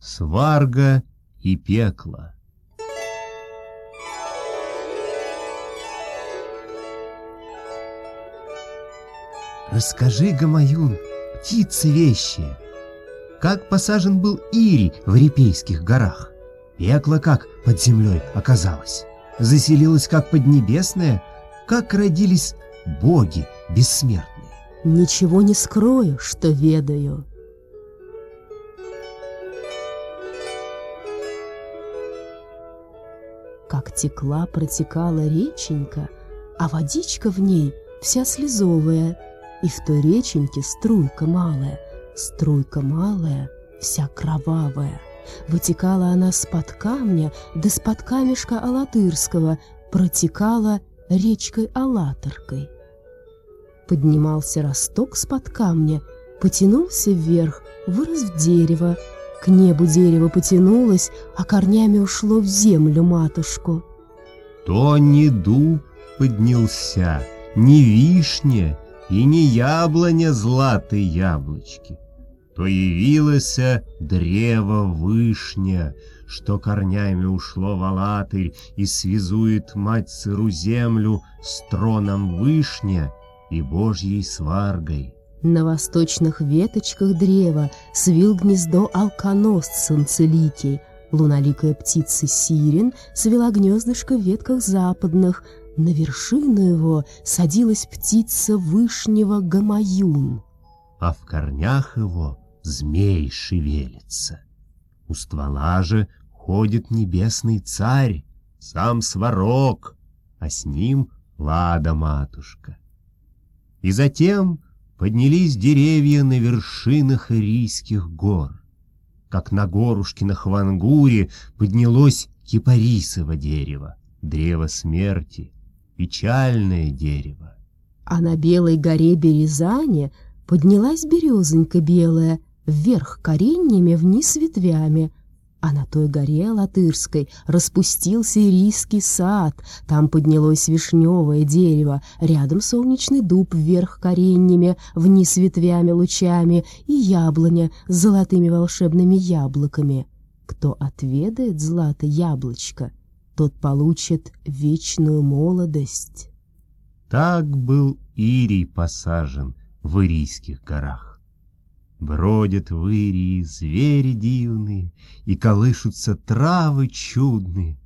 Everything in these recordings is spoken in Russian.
сварга и пекло. Расскажи, Гамаюн, птицы вещие, как посажен был Ирий в Репейских горах? Пекло как под землей оказалось? Заселилось как поднебесное? Как родились боги бессмертные? Ничего не скрою, что ведаю. Как текла, протекала реченька, а водичка в ней вся слезовая, и в той реченьке струйка малая, струйка малая, вся кровавая. Вытекала она с-под камня, да с-под камешка Алатырского, протекала речкой Алаторкой. Поднимался росток с-под камня, потянулся вверх, вырос в дерево, к небу дерево потянулось, а корнями ушло в землю матушку. То не дуб поднялся, не вишня и не яблоня златой яблочки, то явилось древо вышня, что корнями ушло в алатырь и связует мать сыру землю с троном вышня и божьей сваргой. На восточных веточках древа свил гнездо алконост солнцеликий, луналикая птица сирен свела гнездышко в ветках западных, на вершину его садилась птица вышнего гамаюн. А в корнях его змей шевелится. У ствола же ходит небесный царь, сам сварог, а с ним Лада-матушка. И затем поднялись деревья на вершинах Ирийских гор. Как на горушке на Хвангуре поднялось кипарисово дерево, древо смерти, печальное дерево. А на белой горе Березане поднялась березонька белая, вверх кореньями, вниз ветвями, а на той горе Латырской распустился ирийский сад, там поднялось вишневое дерево, рядом солнечный дуб вверх кореньями, вниз ветвями лучами и яблоня с золотыми волшебными яблоками. Кто отведает злато яблочко, тот получит вечную молодость. Так был Ирий посажен в Ирийских горах. Бродят в Ирии звери дивные, И колышутся травы чудные,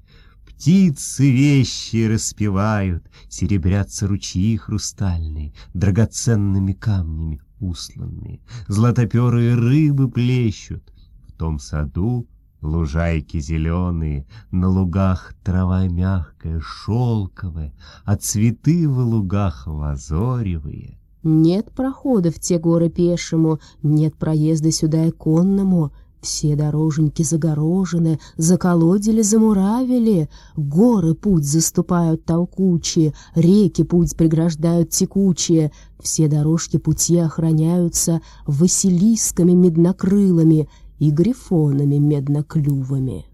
Птицы вещи распевают, Серебрятся ручьи хрустальные, Драгоценными камнями усланные, Златоперые рыбы плещут. В том саду лужайки зеленые, На лугах трава мягкая, шелковая, А цветы в лугах лазоревые — нет прохода в те горы пешему, нет проезда сюда и конному. Все дороженьки загорожены, заколодили, замуравили. Горы путь заступают толкучие, реки путь преграждают текучие. Все дорожки пути охраняются василисками меднокрылыми и грифонами медноклювами.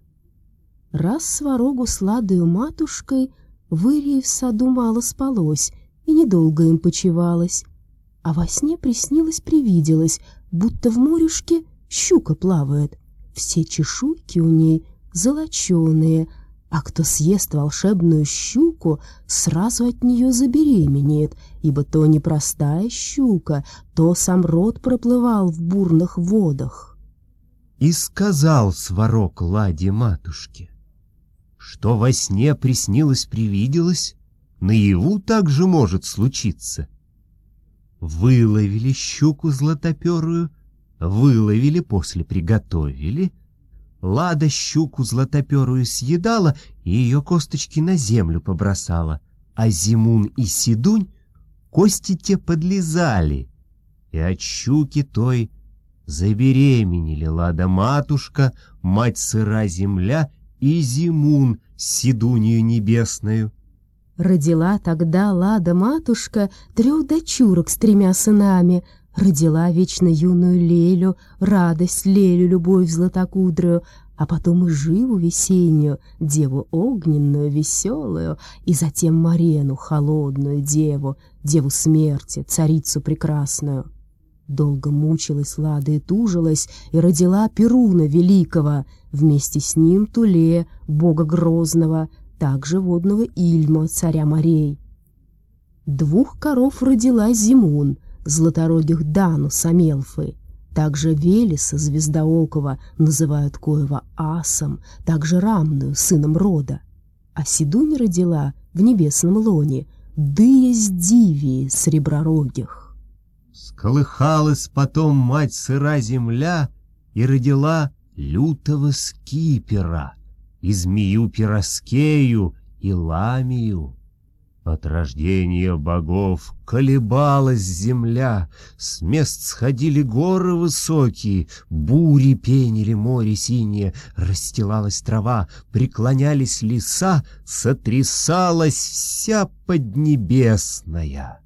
Раз сварогу сладою матушкой в Ирии в саду мало спалось, и недолго им почевалось а во сне приснилось-привиделось, будто в морюшке щука плавает. Все чешуйки у ней золоченые, а кто съест волшебную щуку, сразу от нее забеременеет, ибо то не простая щука, то сам род проплывал в бурных водах. И сказал сварок ладе матушке, что во сне приснилось-привиделось, наяву так же может случиться — Выловили щуку златоперую, выловили, после приготовили. Лада щуку златоперую съедала и ее косточки на землю побросала, а Зимун и Сидунь кости те подлезали, и от щуки той забеременели Лада-матушка, мать сыра земля и Зимун, Сидунью небесною. Родила тогда Лада-матушка трех дочурок с тремя сынами, родила вечно юную Лелю, радость Лелю, любовь златокудрую, а потом и живу весеннюю, деву огненную, веселую, и затем Марену, холодную деву, деву смерти, царицу прекрасную. Долго мучилась Лада и тужилась, и родила Перуна Великого, вместе с ним Туле, бога Грозного, также водного Ильма, царя морей. Двух коров родила Зимун, златорогих Дану Самелфы. Также Велеса, звездоокова, называют Коева асом, также Рамную, сыном рода. А Сидунь родила в небесном лоне Дыя с Дивии сребророгих. Сколыхалась потом мать сыра земля и родила лютого скипера, и змею пироскею, и ламию. От рождения богов колебалась земля, С мест сходили горы высокие, Бури пенили море синее, Расстилалась трава, преклонялись леса, Сотрясалась вся поднебесная.